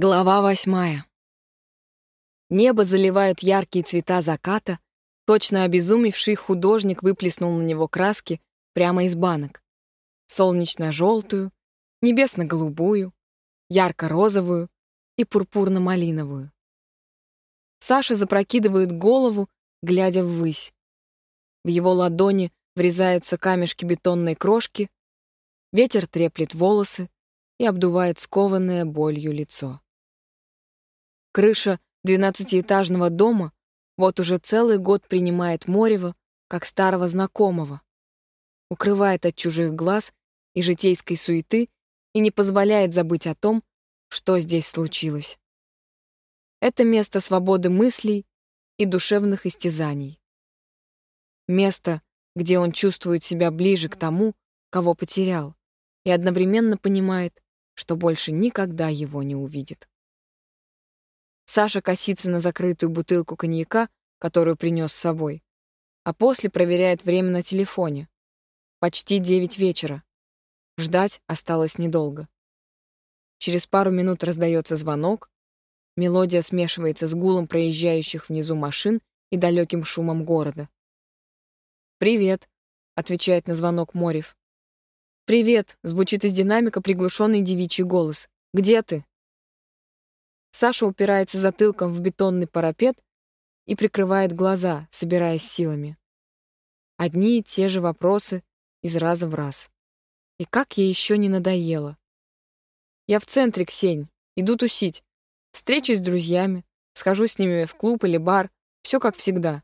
Глава восьмая. Небо заливают яркие цвета заката, точно обезумевший художник выплеснул на него краски прямо из банок. Солнечно-желтую, небесно-голубую, ярко-розовую и пурпурно-малиновую. Саша запрокидывает голову, глядя ввысь. В его ладони врезаются камешки бетонной крошки, ветер треплет волосы и обдувает скованное болью лицо. Крыша двенадцатиэтажного дома вот уже целый год принимает Морева как старого знакомого, укрывает от чужих глаз и житейской суеты и не позволяет забыть о том, что здесь случилось. Это место свободы мыслей и душевных истязаний. Место, где он чувствует себя ближе к тому, кого потерял, и одновременно понимает, что больше никогда его не увидит. Саша косится на закрытую бутылку коньяка, которую принес с собой, а после проверяет время на телефоне. Почти девять вечера. Ждать осталось недолго. Через пару минут раздается звонок, мелодия смешивается с гулом проезжающих внизу машин и далеким шумом города. «Привет», — отвечает на звонок Морев. «Привет», — звучит из динамика приглушенный девичий голос. «Где ты?» Саша упирается затылком в бетонный парапет и прикрывает глаза, собираясь силами. Одни и те же вопросы из раза в раз. И как ей еще не надоело. Я в центре, Ксень, иду тусить. Встречусь с друзьями, схожу с ними в клуб или бар, все как всегда.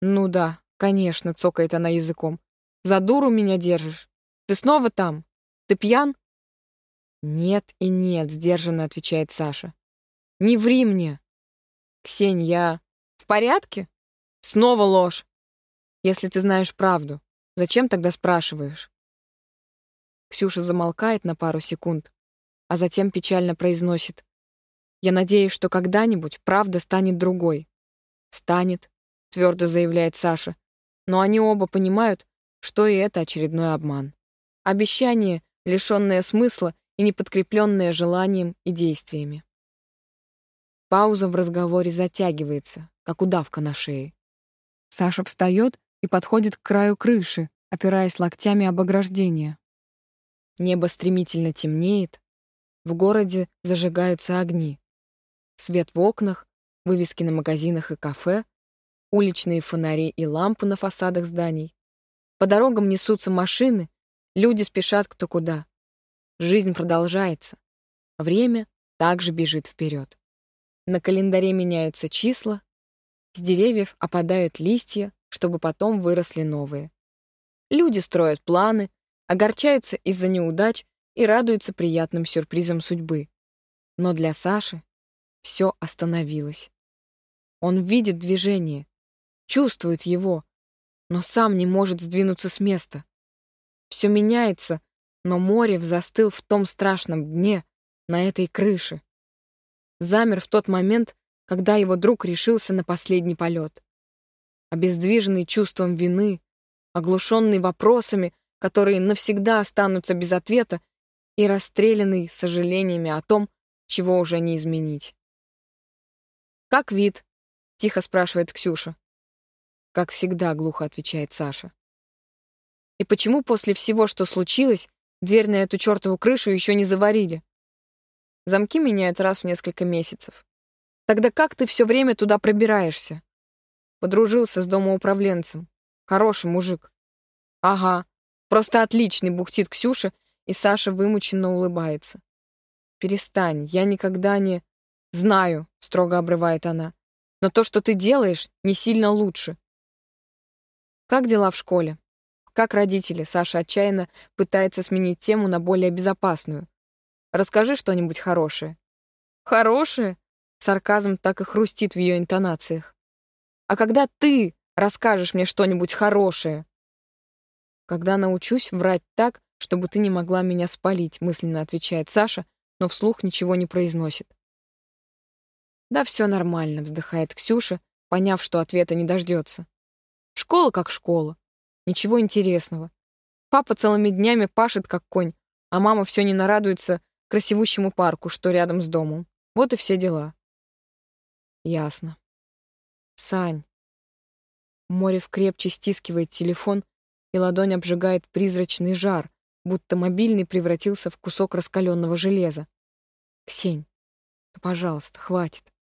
Ну да, конечно, цокает она языком. За дуру меня держишь. Ты снова там? Ты пьян? Нет и нет, сдержанно отвечает Саша. Не ври мне. Ксень, в порядке? Снова ложь. Если ты знаешь правду, зачем тогда спрашиваешь? Ксюша замолкает на пару секунд, а затем печально произносит. Я надеюсь, что когда-нибудь правда станет другой. Станет, твердо заявляет Саша. Но они оба понимают, что и это очередной обман. Обещание, лишенное смысла и не подкрепленное желанием и действиями. Пауза в разговоре затягивается, как удавка на шее. Саша встает и подходит к краю крыши, опираясь локтями об ограждение. Небо стремительно темнеет, в городе зажигаются огни. Свет в окнах, вывески на магазинах и кафе, уличные фонари и лампы на фасадах зданий. По дорогам несутся машины, люди спешат кто куда. Жизнь продолжается. Время также бежит вперед. На календаре меняются числа, с деревьев опадают листья, чтобы потом выросли новые. Люди строят планы, огорчаются из-за неудач и радуются приятным сюрпризам судьбы. Но для Саши все остановилось. Он видит движение, чувствует его, но сам не может сдвинуться с места. Все меняется, но море застыл в том страшном дне на этой крыше замер в тот момент, когда его друг решился на последний полет. Обездвиженный чувством вины, оглушенный вопросами, которые навсегда останутся без ответа, и расстрелянный сожалениями о том, чего уже не изменить. «Как вид?» — тихо спрашивает Ксюша. «Как всегда», — глухо отвечает Саша. «И почему после всего, что случилось, дверь на эту чертову крышу еще не заварили?» Замки меняют раз в несколько месяцев. Тогда как ты все время туда пробираешься? Подружился с домоуправленцем. Хороший мужик. Ага, просто отличный, бухтит Ксюша, и Саша вымученно улыбается. Перестань, я никогда не... Знаю, строго обрывает она. Но то, что ты делаешь, не сильно лучше. Как дела в школе? Как родители? Саша отчаянно пытается сменить тему на более безопасную. Расскажи что-нибудь хорошее». «Хорошее?» Сарказм так и хрустит в ее интонациях. «А когда ты расскажешь мне что-нибудь хорошее?» «Когда научусь врать так, чтобы ты не могла меня спалить», мысленно отвечает Саша, но вслух ничего не произносит. «Да все нормально», — вздыхает Ксюша, поняв, что ответа не дождется. «Школа как школа. Ничего интересного. Папа целыми днями пашет как конь, а мама все не нарадуется красивущему парку, что рядом с домом. Вот и все дела. Ясно. Сань. Морев крепче стискивает телефон, и ладонь обжигает призрачный жар, будто мобильный превратился в кусок раскаленного железа. Ксень, ну, пожалуйста, хватит.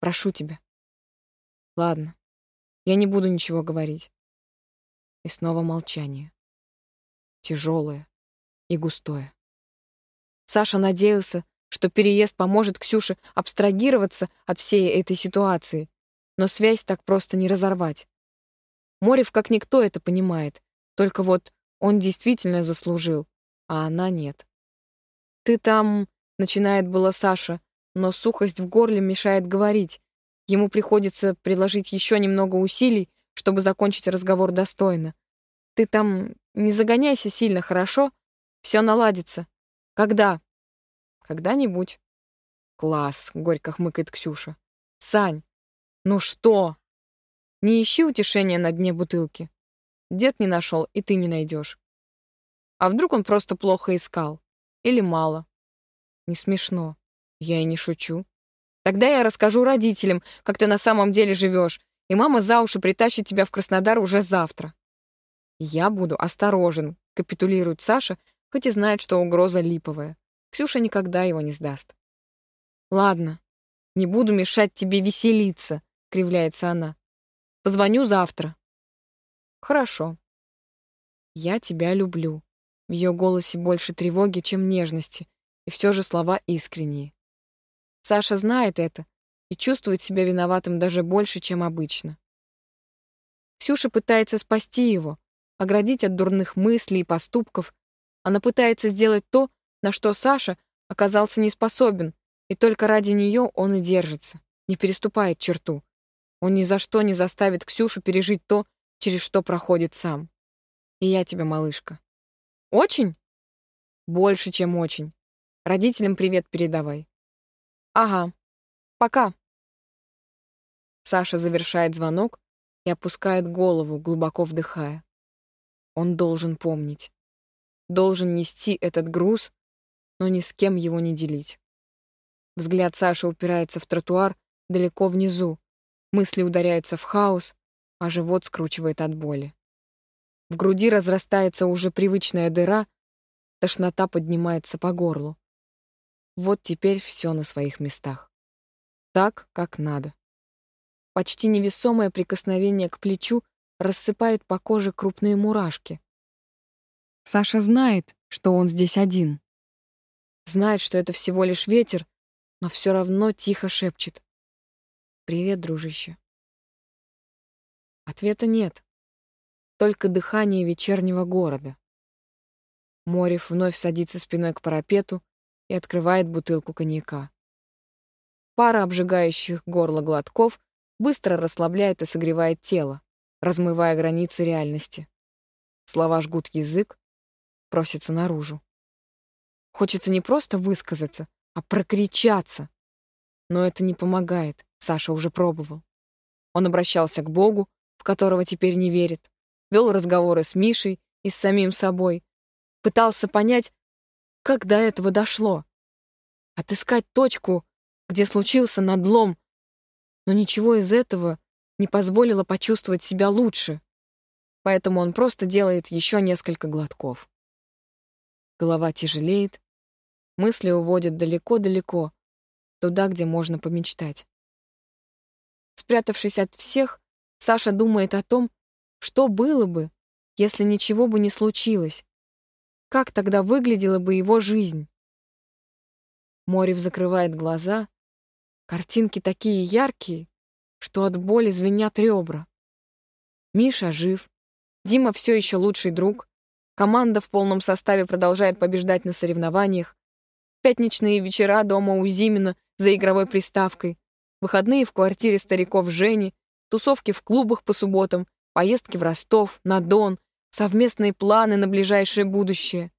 Прошу тебя. Ладно, я не буду ничего говорить. И снова молчание. Тяжелое и густое. Саша надеялся, что переезд поможет Ксюше абстрагироваться от всей этой ситуации, но связь так просто не разорвать. Морев как никто это понимает, только вот он действительно заслужил, а она нет. «Ты там...» — начинает было Саша, но сухость в горле мешает говорить. Ему приходится приложить еще немного усилий, чтобы закончить разговор достойно. «Ты там не загоняйся сильно, хорошо? Все наладится. Когда?» «Когда-нибудь». «Класс», — горько хмыкает Ксюша. «Сань, ну что? Не ищи утешения на дне бутылки. Дед не нашел, и ты не найдешь. А вдруг он просто плохо искал? Или мало? Не смешно. Я и не шучу. Тогда я расскажу родителям, как ты на самом деле живешь, и мама за уши притащит тебя в Краснодар уже завтра. Я буду осторожен, капитулирует Саша, хоть и знает, что угроза липовая. Ксюша никогда его не сдаст. Ладно, не буду мешать тебе веселиться, кривляется она. Позвоню завтра. Хорошо. Я тебя люблю. В ее голосе больше тревоги, чем нежности, и все же слова искренние. Саша знает это и чувствует себя виноватым даже больше, чем обычно. Ксюша пытается спасти его, оградить от дурных мыслей и поступков. Она пытается сделать то, на что Саша оказался не способен, и только ради нее он и держится, не переступает черту. Он ни за что не заставит Ксюшу пережить то, через что проходит сам. И я тебя, малышка. Очень? Больше, чем очень. Родителям привет передавай. Ага. Пока. Саша завершает звонок и опускает голову, глубоко вдыхая. Он должен помнить. Должен нести этот груз, но ни с кем его не делить. Взгляд Саши упирается в тротуар далеко внизу, Мысли ударяются в хаос, а живот скручивает от боли. В груди разрастается уже привычная дыра, тошнота поднимается по горлу. Вот теперь все на своих местах. Так, как надо. Почти невесомое прикосновение к плечу рассыпает по коже крупные мурашки. Саша знает, что он здесь один. Знает, что это всего лишь ветер, но все равно тихо шепчет. «Привет, дружище». Ответа нет. Только дыхание вечернего города. Морев вновь садится спиной к парапету и открывает бутылку коньяка. Пара обжигающих горло глотков быстро расслабляет и согревает тело, размывая границы реальности. Слова жгут язык, просятся наружу. Хочется не просто высказаться, а прокричаться. Но это не помогает. Саша уже пробовал. Он обращался к Богу, в которого теперь не верит, вел разговоры с Мишей и с самим собой, пытался понять, как до этого дошло, отыскать точку, где случился надлом, но ничего из этого не позволило почувствовать себя лучше, поэтому он просто делает еще несколько глотков. Голова тяжелеет, мысли уводят далеко-далеко, туда, где можно помечтать. Спрятавшись от всех, Саша думает о том, что было бы, если ничего бы не случилось. Как тогда выглядела бы его жизнь? Морев закрывает глаза. Картинки такие яркие, что от боли звенят ребра. Миша жив. Дима все еще лучший друг. Команда в полном составе продолжает побеждать на соревнованиях. Пятничные вечера дома у Зимина за игровой приставкой выходные в квартире стариков Жени, тусовки в клубах по субботам, поездки в Ростов, на Дон, совместные планы на ближайшее будущее.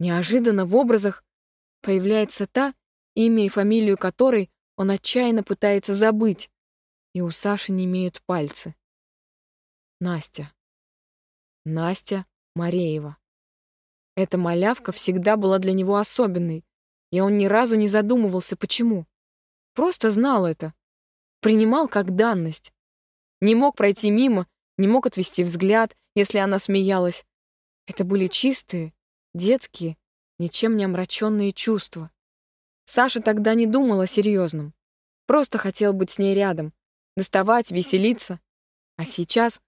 Неожиданно в образах появляется та, имя и фамилию которой он отчаянно пытается забыть, и у Саши не имеют пальцы. Настя. Настя Мареева. Эта малявка всегда была для него особенной, и он ни разу не задумывался, почему. Просто знал это. Принимал как данность. Не мог пройти мимо, не мог отвести взгляд, если она смеялась. Это были чистые, детские, ничем не омраченные чувства. Саша тогда не думал о серьезном. Просто хотел быть с ней рядом, доставать, веселиться. А сейчас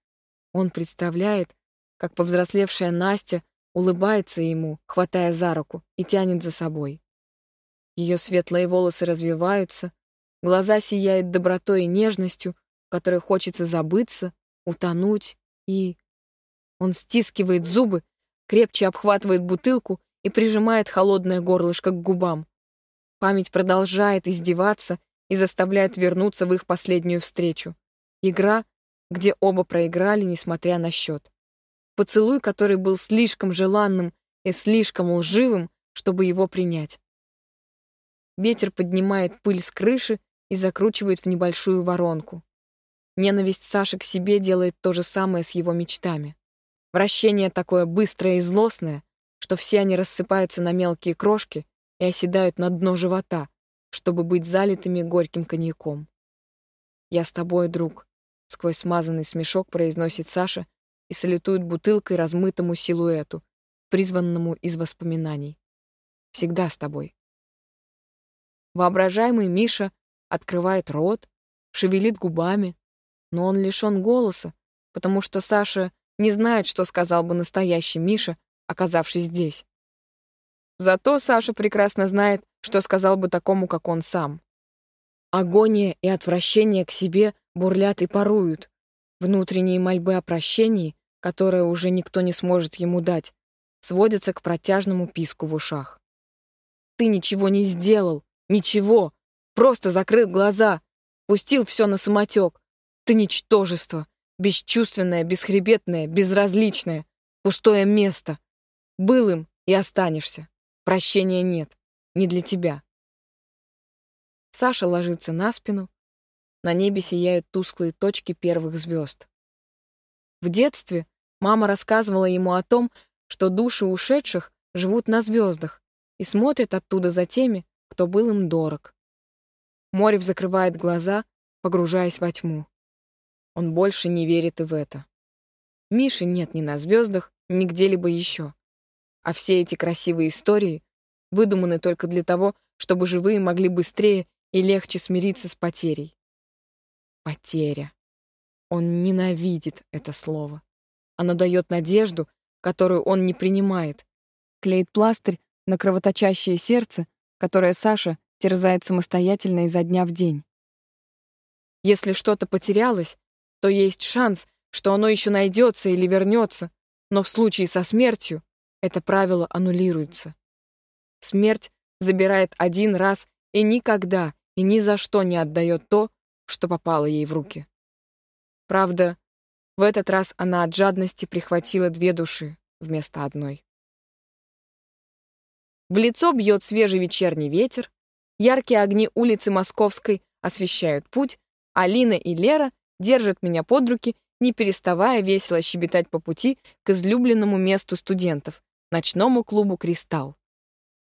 он представляет, как повзрослевшая Настя улыбается ему, хватая за руку, и тянет за собой. Ее светлые волосы развиваются, глаза сияют добротой и нежностью, в которой хочется забыться, утонуть, и... Он стискивает зубы, крепче обхватывает бутылку и прижимает холодное горлышко к губам. Память продолжает издеваться и заставляет вернуться в их последнюю встречу. Игра, где оба проиграли, несмотря на счет. Поцелуй, который был слишком желанным и слишком лживым, чтобы его принять. Ветер поднимает пыль с крыши и закручивает в небольшую воронку. Ненависть Саши к себе делает то же самое с его мечтами. Вращение такое быстрое и злостное, что все они рассыпаются на мелкие крошки и оседают на дно живота, чтобы быть залитыми горьким коньяком. «Я с тобой, друг», — сквозь смазанный смешок произносит Саша и салютует бутылкой размытому силуэту, призванному из воспоминаний. «Всегда с тобой». Воображаемый Миша открывает рот, шевелит губами, но он лишён голоса, потому что Саша не знает, что сказал бы настоящий Миша, оказавшись здесь. Зато Саша прекрасно знает, что сказал бы такому, как он сам. Агония и отвращение к себе бурлят и паруют. Внутренние мольбы о прощении, которое уже никто не сможет ему дать, сводятся к протяжному писку в ушах. «Ты ничего не сделал! Ничего! Просто закрыл глаза! Пустил все на самотек! Ты ничтожество! Бесчувственное, бесхребетное, безразличное! Пустое место! Был им и останешься!» Прощения нет. Не для тебя. Саша ложится на спину. На небе сияют тусклые точки первых звезд. В детстве мама рассказывала ему о том, что души ушедших живут на звездах и смотрят оттуда за теми, кто был им дорог. Морев закрывает глаза, погружаясь во тьму. Он больше не верит и в это. Миши нет ни на звездах, ни где-либо еще. А все эти красивые истории выдуманы только для того, чтобы живые могли быстрее и легче смириться с потерей. Потеря. Он ненавидит это слово. Оно дает надежду, которую он не принимает. Клеит пластырь на кровоточащее сердце, которое Саша терзает самостоятельно изо дня в день. Если что-то потерялось, то есть шанс, что оно еще найдется или вернется, но в случае со смертью это правило аннулируется. Смерть забирает один раз и никогда и ни за что не отдает то, что попало ей в руки. Правда, в этот раз она от жадности прихватила две души вместо одной. В лицо бьет свежий вечерний ветер, яркие огни улицы Московской освещают путь, а Лина и Лера держат меня под руки, не переставая весело щебетать по пути к излюбленному месту студентов, ночному клубу «Кристалл».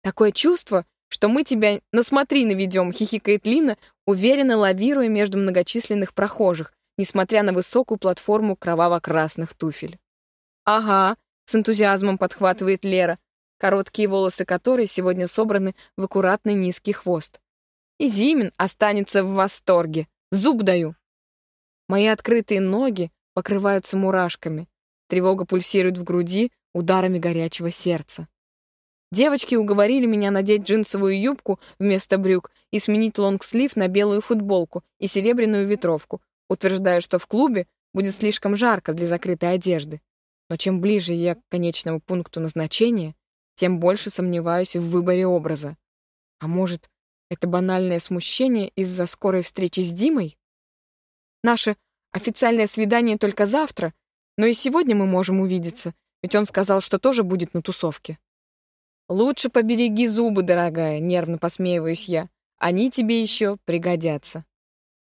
«Такое чувство, что мы тебя на смотри наведем», — хихикает Лина, уверенно лавируя между многочисленных прохожих, несмотря на высокую платформу кроваво-красных туфель. «Ага», — с энтузиазмом подхватывает Лера, короткие волосы которой сегодня собраны в аккуратный низкий хвост. «И Зимин останется в восторге. Зуб даю». Мои открытые ноги покрываются мурашками. Тревога пульсирует в груди, ударами горячего сердца. Девочки уговорили меня надеть джинсовую юбку вместо брюк и сменить лонгслив на белую футболку и серебряную ветровку, утверждая, что в клубе будет слишком жарко для закрытой одежды. Но чем ближе я к конечному пункту назначения, тем больше сомневаюсь в выборе образа. А может, это банальное смущение из-за скорой встречи с Димой? Наше официальное свидание только завтра, но и сегодня мы можем увидеться — ведь он сказал, что тоже будет на тусовке. «Лучше побереги зубы, дорогая», — нервно посмеиваюсь я. «Они тебе еще пригодятся».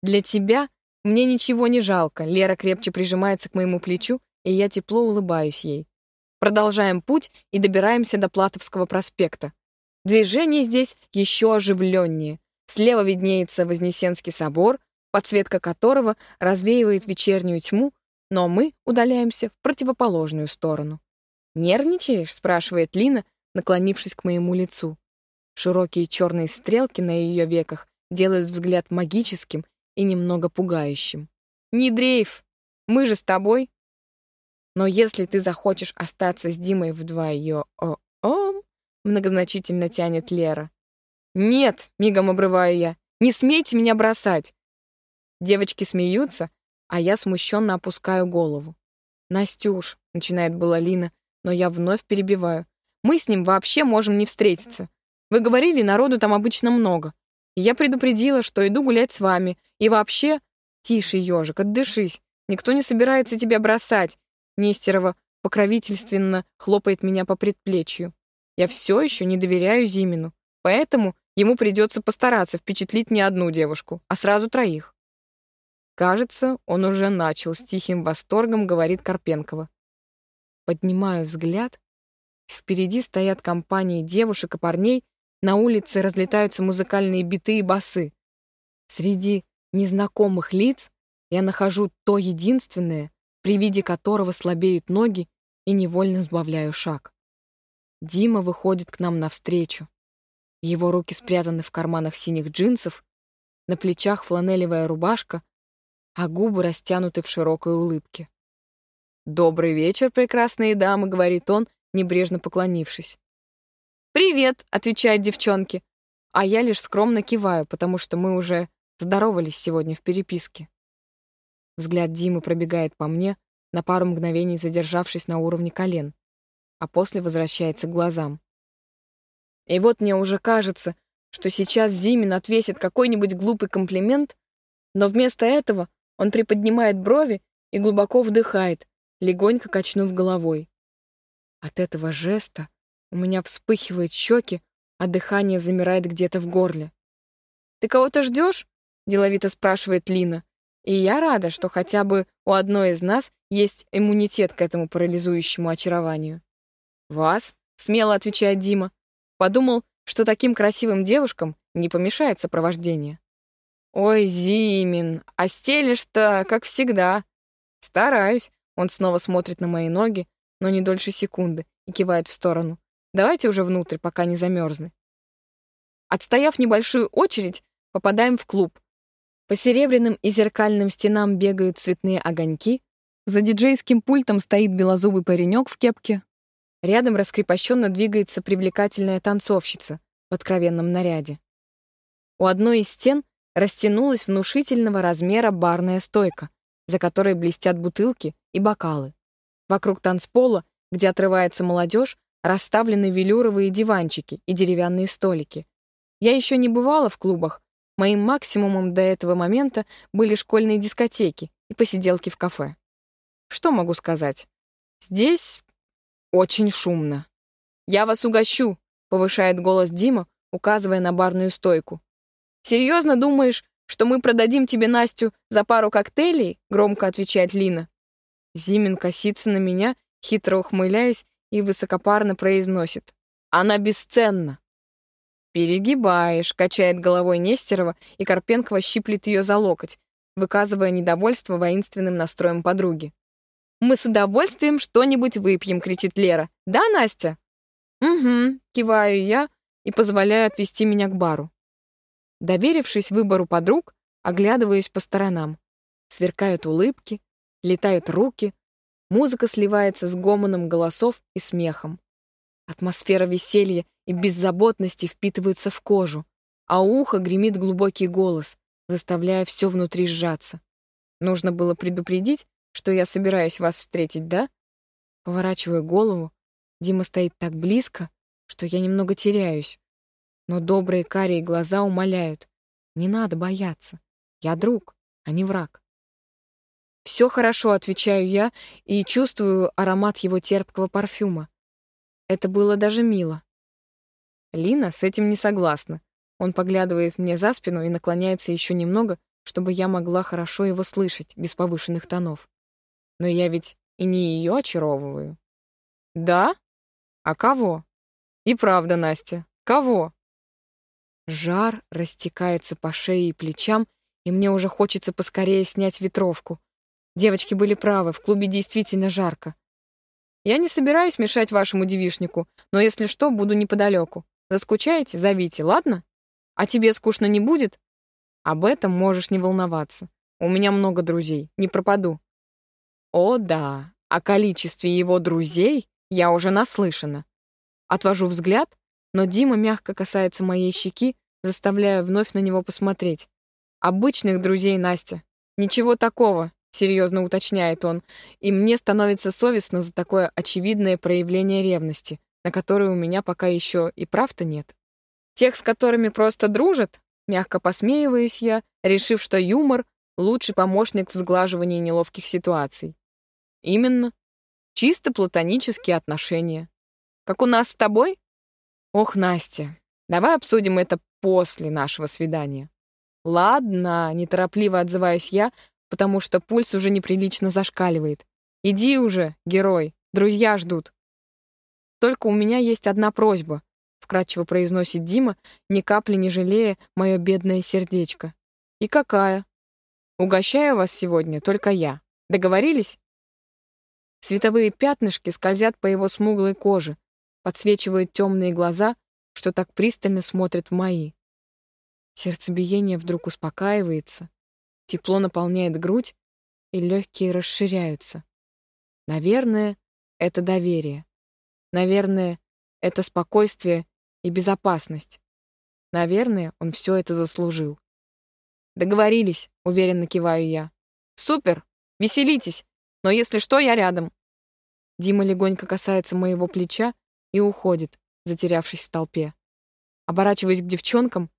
«Для тебя мне ничего не жалко», — Лера крепче прижимается к моему плечу, и я тепло улыбаюсь ей. Продолжаем путь и добираемся до Платовского проспекта. Движение здесь еще оживленнее. Слева виднеется Вознесенский собор, подсветка которого развеивает вечернюю тьму, но мы удаляемся в противоположную сторону. «Нервничаешь?» — спрашивает Лина, наклонившись к моему лицу. Широкие черные стрелки на ее веках делают взгляд магическим и немного пугающим. «Не дрейф! Мы же с тобой!» «Но если ты захочешь остаться с Димой вдвоем...» многозначительно тянет Лера. «Нет!» — мигом обрываю я. «Не смейте меня бросать!» Девочки смеются, а я смущенно опускаю голову. «Настюш», — начинает была Лина, но я вновь перебиваю. «Мы с ним вообще можем не встретиться. Вы говорили, народу там обычно много. Я предупредила, что иду гулять с вами. И вообще...» «Тише, ежик, отдышись. Никто не собирается тебя бросать». Нестерова покровительственно хлопает меня по предплечью. Я все еще не доверяю Зимину, поэтому ему придется постараться впечатлить не одну девушку, а сразу троих. Кажется, он уже начал с тихим восторгом, говорит Карпенкова. Поднимаю взгляд. Впереди стоят компании девушек и парней, на улице разлетаются музыкальные биты и басы. Среди незнакомых лиц я нахожу то единственное, при виде которого слабеют ноги и невольно сбавляю шаг. Дима выходит к нам навстречу. Его руки спрятаны в карманах синих джинсов, на плечах фланелевая рубашка, а губы растянуты в широкой улыбке. «Добрый вечер, прекрасные дамы», — говорит он, небрежно поклонившись. «Привет», — отвечают девчонки, а я лишь скромно киваю, потому что мы уже здоровались сегодня в переписке. Взгляд Димы пробегает по мне, на пару мгновений задержавшись на уровне колен а после возвращается к глазам. И вот мне уже кажется, что сейчас Зимин отвесит какой-нибудь глупый комплимент, но вместо этого он приподнимает брови и глубоко вдыхает, легонько качнув головой. От этого жеста у меня вспыхивают щеки, а дыхание замирает где-то в горле. «Ты кого-то ждешь?» — деловито спрашивает Лина. И я рада, что хотя бы у одной из нас есть иммунитет к этому парализующему очарованию. «Вас?» — смело отвечает Дима. Подумал, что таким красивым девушкам не помешает сопровождение. «Ой, Зимин, а стелишь-то, как всегда». «Стараюсь». Он снова смотрит на мои ноги, но не дольше секунды, и кивает в сторону. «Давайте уже внутрь, пока не замерзны». Отстояв небольшую очередь, попадаем в клуб. По серебряным и зеркальным стенам бегают цветные огоньки. За диджейским пультом стоит белозубый паренек в кепке, Рядом раскрепощенно двигается привлекательная танцовщица в откровенном наряде. У одной из стен растянулась внушительного размера барная стойка, за которой блестят бутылки и бокалы. Вокруг танцпола, где отрывается молодежь, расставлены велюровые диванчики и деревянные столики. Я еще не бывала в клубах. Моим максимумом до этого момента были школьные дискотеки и посиделки в кафе. Что могу сказать? Здесь очень шумно. «Я вас угощу», — повышает голос Дима, указывая на барную стойку. «Серьезно думаешь, что мы продадим тебе Настю за пару коктейлей?» — громко отвечает Лина. Зимин косится на меня, хитро ухмыляясь, и высокопарно произносит. «Она бесценна». «Перегибаешь», — качает головой Нестерова, и Карпенкова щиплет ее за локоть, выказывая недовольство воинственным настроем подруги. «Мы с удовольствием что-нибудь выпьем», — кричит Лера. «Да, Настя?» «Угу», — киваю я и позволяю отвести меня к бару. Доверившись выбору подруг, оглядываюсь по сторонам. Сверкают улыбки, летают руки, музыка сливается с гомоном голосов и смехом. Атмосфера веселья и беззаботности впитывается в кожу, а у уха гремит глубокий голос, заставляя все внутри сжаться. Нужно было предупредить, что я собираюсь вас встретить, да? Поворачиваю голову. Дима стоит так близко, что я немного теряюсь. Но добрые карие глаза умоляют. Не надо бояться. Я друг, а не враг. Все хорошо, отвечаю я и чувствую аромат его терпкого парфюма. Это было даже мило. Лина с этим не согласна. Он поглядывает мне за спину и наклоняется еще немного, чтобы я могла хорошо его слышать, без повышенных тонов. Но я ведь и не ее очаровываю. Да? А кого? И правда, Настя, кого? Жар растекается по шее и плечам, и мне уже хочется поскорее снять ветровку. Девочки были правы, в клубе действительно жарко. Я не собираюсь мешать вашему девишнику, но если что, буду неподалеку. Заскучаете, зовите, ладно? А тебе скучно не будет? Об этом можешь не волноваться. У меня много друзей, не пропаду. О, да, о количестве его друзей я уже наслышана. Отвожу взгляд, но Дима мягко касается моей щеки, заставляя вновь на него посмотреть. Обычных друзей Настя. Ничего такого, серьезно уточняет он, и мне становится совестно за такое очевидное проявление ревности, на которое у меня пока еще и прав-то нет. Тех, с которыми просто дружат, мягко посмеиваюсь я, решив, что юмор — лучший помощник в сглаживании неловких ситуаций. Именно. Чисто платонические отношения. Как у нас с тобой? Ох, Настя, давай обсудим это после нашего свидания. Ладно, неторопливо отзываюсь я, потому что пульс уже неприлично зашкаливает. Иди уже, герой, друзья ждут. Только у меня есть одна просьба, вкратчиво произносит Дима, ни капли не жалея мое бедное сердечко. И какая? Угощаю вас сегодня только я. Договорились? Световые пятнышки скользят по его смуглой коже, подсвечивают темные глаза, что так пристально смотрят в мои. Сердцебиение вдруг успокаивается, тепло наполняет грудь, и легкие расширяются. Наверное, это доверие. Наверное, это спокойствие и безопасность. Наверное, он все это заслужил. «Договорились», — уверенно киваю я. «Супер! Веселитесь! Но если что, я рядом». Дима легонько касается моего плеча и уходит, затерявшись в толпе. Оборачиваясь к девчонкам,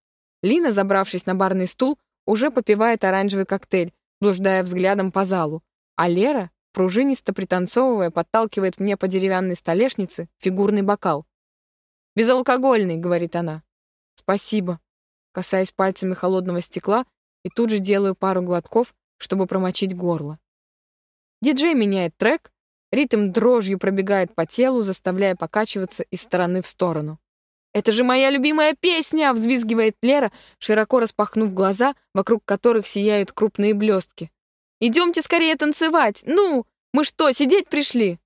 Лина, забравшись на барный стул, уже попивает оранжевый коктейль, блуждая взглядом по залу, а Лера, пружинисто пританцовывая, подталкивает мне по деревянной столешнице фигурный бокал. «Безалкогольный», — говорит она. «Спасибо», касаясь пальцами холодного стекла и тут же делаю пару глотков, чтобы промочить горло. Диджей меняет трек, ритм дрожью пробегает по телу, заставляя покачиваться из стороны в сторону. «Это же моя любимая песня!» — взвизгивает Лера, широко распахнув глаза, вокруг которых сияют крупные блестки. «Идемте скорее танцевать! Ну, мы что, сидеть пришли?»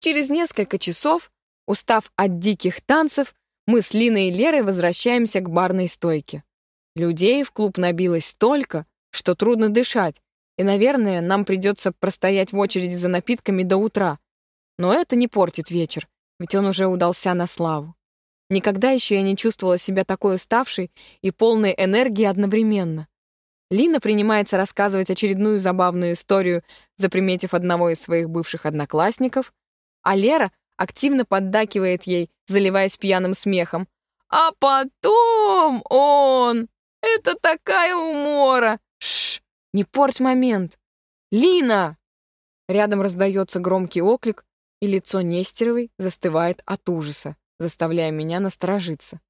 Через несколько часов, устав от диких танцев, мы с Линой и Лерой возвращаемся к барной стойке. Людей в клуб набилось столько, что трудно дышать, и, наверное, нам придется простоять в очереди за напитками до утра. Но это не портит вечер, ведь он уже удался на славу. Никогда еще я не чувствовала себя такой уставшей и полной энергии одновременно. Лина принимается рассказывать очередную забавную историю, заприметив одного из своих бывших одноклассников, а Лера активно поддакивает ей, заливаясь пьяным смехом. «А потом он! Это такая умора! Шш! Не порть момент! Лина!» Рядом раздается громкий оклик, и лицо Нестеровой застывает от ужаса заставляя меня насторожиться.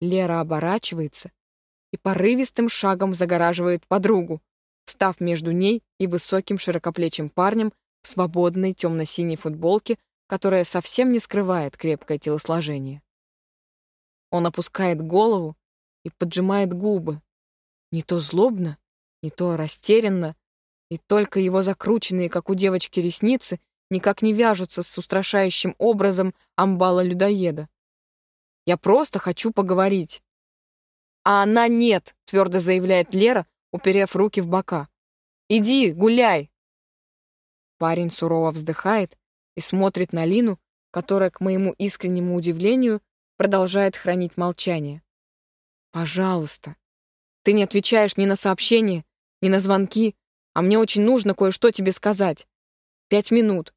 Лера оборачивается и порывистым шагом загораживает подругу, встав между ней и высоким широкоплечим парнем в свободной темно-синей футболке, которая совсем не скрывает крепкое телосложение. Он опускает голову и поджимает губы, не то злобно, не то растерянно, и только его закрученные, как у девочки, ресницы никак не вяжутся с устрашающим образом амбала-людоеда. Я просто хочу поговорить. А она нет, твердо заявляет Лера, уперев руки в бока. Иди, гуляй. Парень сурово вздыхает и смотрит на Лину, которая, к моему искреннему удивлению, продолжает хранить молчание. «Пожалуйста. Ты не отвечаешь ни на сообщения, ни на звонки, а мне очень нужно кое-что тебе сказать. Пять минут.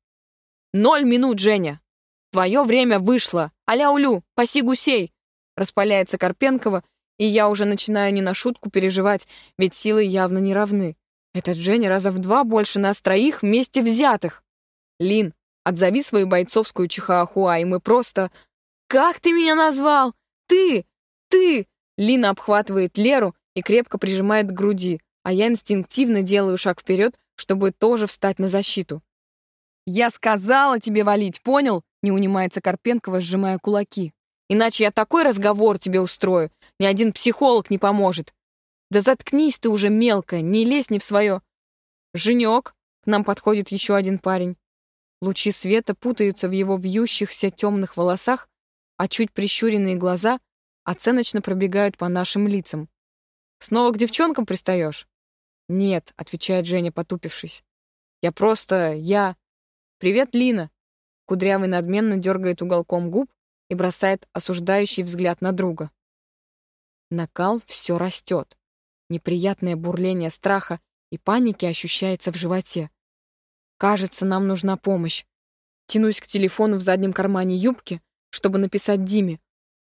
Ноль минут, Женя. Твое время вышло. Аля-улю, паси гусей. Распаляется Карпенкова, и я уже начинаю не на шутку переживать, ведь силы явно не равны. Этот Женя раза в два больше нас троих вместе взятых. Лин, отзови свою бойцовскую чихаахуа, и мы просто... «Как ты меня назвал? Ты! Ты!» Лина обхватывает Леру и крепко прижимает к груди, а я инстинктивно делаю шаг вперед, чтобы тоже встать на защиту. «Я сказала тебе валить, понял?» — не унимается Карпенкова, сжимая кулаки. Иначе я такой разговор тебе устрою. Ни один психолог не поможет. Да заткнись ты уже, мелкая, не лезь не в свое. Женек, к нам подходит еще один парень. Лучи света путаются в его вьющихся темных волосах, а чуть прищуренные глаза оценочно пробегают по нашим лицам. «Снова к девчонкам пристаешь?» «Нет», — отвечает Женя, потупившись. «Я просто... я...» «Привет, Лина!» Кудрявый надменно дергает уголком губ и бросает осуждающий взгляд на друга. Накал все растет. Неприятное бурление страха и паники ощущается в животе. Кажется, нам нужна помощь. Тянусь к телефону в заднем кармане юбки, чтобы написать Диме,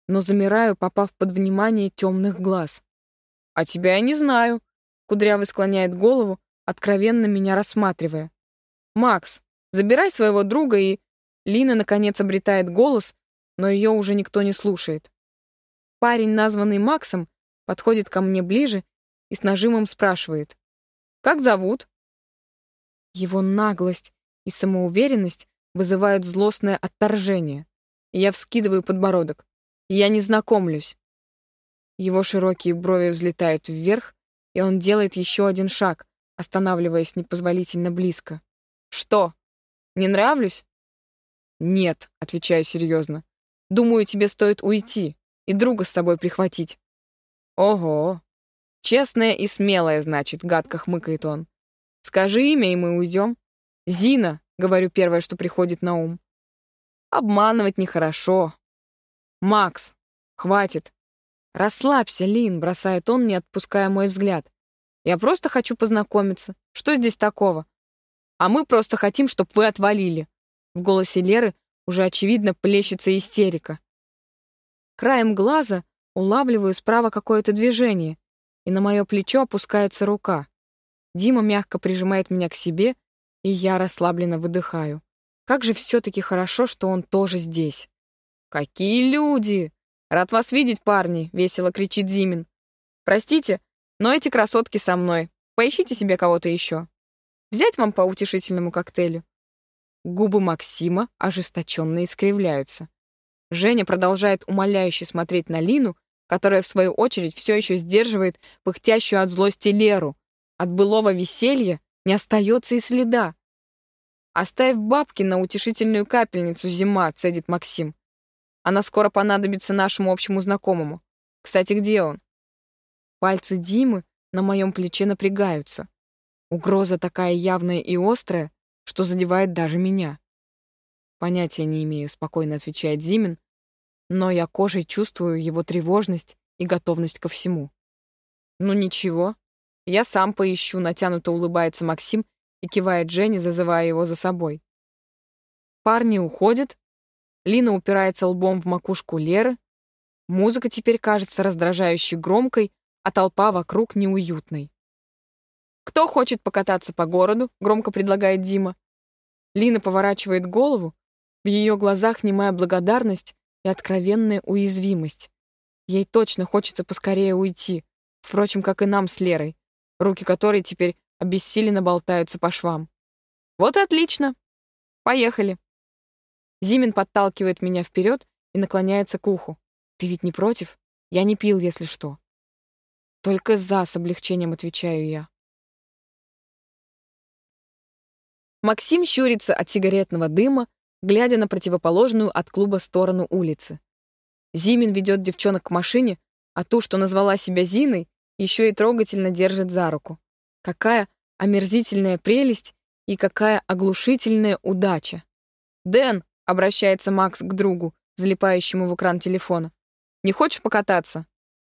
но замираю, попав под внимание темных глаз. «А тебя я не знаю», — Кудрявый склоняет голову, откровенно меня рассматривая. «Макс, забирай своего друга и...» Лина, наконец, обретает голос, но ее уже никто не слушает. Парень, названный Максом, подходит ко мне ближе и с нажимом спрашивает. «Как зовут?» Его наглость и самоуверенность вызывают злостное отторжение. Я вскидываю подбородок. Я не знакомлюсь. Его широкие брови взлетают вверх, и он делает еще один шаг, останавливаясь непозволительно близко. «Что? Не нравлюсь?» «Нет», — отвечаю серьезно. «Думаю, тебе стоит уйти и друга с собой прихватить». «Ого! Честная и смелая, значит», — гадко хмыкает он. «Скажи имя, и мы уйдем». «Зина», — говорю первое, что приходит на ум. «Обманывать нехорошо». «Макс, хватит». «Расслабься, Лин», — бросает он, не отпуская мой взгляд. «Я просто хочу познакомиться. Что здесь такого?» «А мы просто хотим, чтобы вы отвалили». В голосе Леры уже очевидно плещется истерика. Краем глаза улавливаю справа какое-то движение, и на мое плечо опускается рука. Дима мягко прижимает меня к себе, и я расслабленно выдыхаю. Как же все-таки хорошо, что он тоже здесь. «Какие люди! Рад вас видеть, парни!» — весело кричит Зимин. «Простите, но эти красотки со мной. Поищите себе кого-то еще. Взять вам по утешительному коктейлю?» Губы Максима ожесточенно искривляются. Женя продолжает умоляюще смотреть на Лину, которая, в свою очередь, все еще сдерживает пыхтящую от злости Леру. От былого веселья не остается и следа. «Оставь бабки на утешительную капельницу, зима», — цедит Максим. «Она скоро понадобится нашему общему знакомому. Кстати, где он?» Пальцы Димы на моем плече напрягаются. Угроза такая явная и острая, что задевает даже меня. Понятия не имею, спокойно отвечает Зимин, но я кожей чувствую его тревожность и готовность ко всему. Ну ничего, я сам поищу, натянуто улыбается Максим и кивает Жене, зазывая его за собой. Парни уходят, Лина упирается лбом в макушку Леры, музыка теперь кажется раздражающе громкой, а толпа вокруг неуютной. «Кто хочет покататься по городу?» — громко предлагает Дима. Лина поворачивает голову, в ее глазах немая благодарность и откровенная уязвимость. Ей точно хочется поскорее уйти, впрочем, как и нам с Лерой, руки которой теперь обессиленно болтаются по швам. «Вот и отлично! Поехали!» Зимин подталкивает меня вперед и наклоняется к уху. «Ты ведь не против? Я не пил, если что». «Только за», — с облегчением отвечаю я. Максим щурится от сигаретного дыма, глядя на противоположную от клуба сторону улицы. Зимин ведет девчонок к машине, а ту, что назвала себя Зиной, еще и трогательно держит за руку. Какая омерзительная прелесть и какая оглушительная удача. «Дэн!» — обращается Макс к другу, залипающему в экран телефона. «Не хочешь покататься?»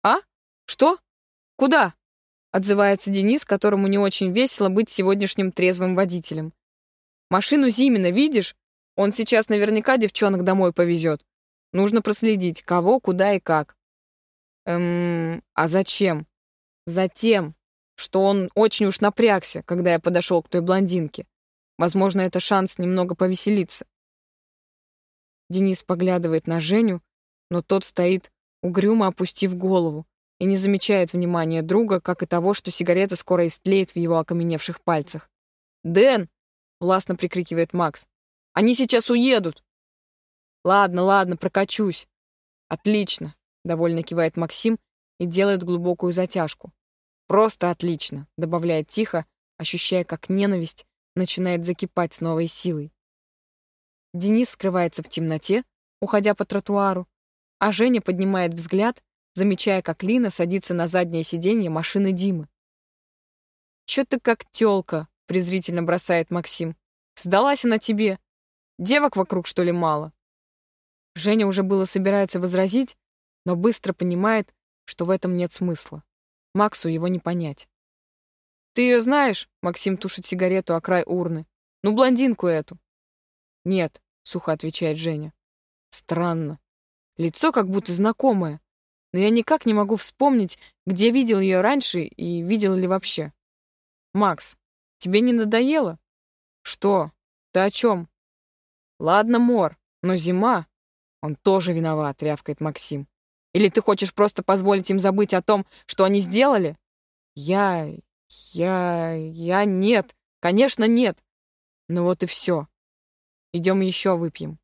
«А? Что? Куда?» — отзывается Денис, которому не очень весело быть сегодняшним трезвым водителем. Машину Зимина видишь? Он сейчас наверняка девчонок домой повезет. Нужно проследить, кого, куда и как. Эм, а зачем? Затем, что он очень уж напрягся, когда я подошел к той блондинке. Возможно, это шанс немного повеселиться. Денис поглядывает на Женю, но тот стоит, угрюмо опустив голову, и не замечает внимания друга, как и того, что сигарета скоро истлеет в его окаменевших пальцах. «Дэн!» — властно прикрикивает Макс. «Они сейчас уедут!» «Ладно, ладно, прокачусь!» Отлично, довольно кивает Максим и делает глубокую затяжку. Просто отлично, добавляет тихо, ощущая, как ненависть начинает закипать с новой силой. Денис скрывается в темноте, уходя по тротуару, а Женя поднимает взгляд, замечая, как Лина садится на заднее сиденье машины Димы. «Чё ты как тёлка?» — презрительно бросает Максим. «Сдалась она тебе. Девок вокруг, что ли, мало?» Женя уже было собирается возразить, но быстро понимает, что в этом нет смысла. Максу его не понять. «Ты ее знаешь?» — Максим тушит сигарету о край урны. «Ну, блондинку эту». «Нет», — сухо отвечает Женя. «Странно. Лицо как будто знакомое, но я никак не могу вспомнить, где видел ее раньше и видел ли вообще. Макс, тебе не надоело? Что? Ты о чем? Ладно, Мор, но зима. Он тоже виноват, рявкает Максим. Или ты хочешь просто позволить им забыть о том, что они сделали? Я... я... я нет. Конечно, нет. Ну вот и все. Идем еще выпьем.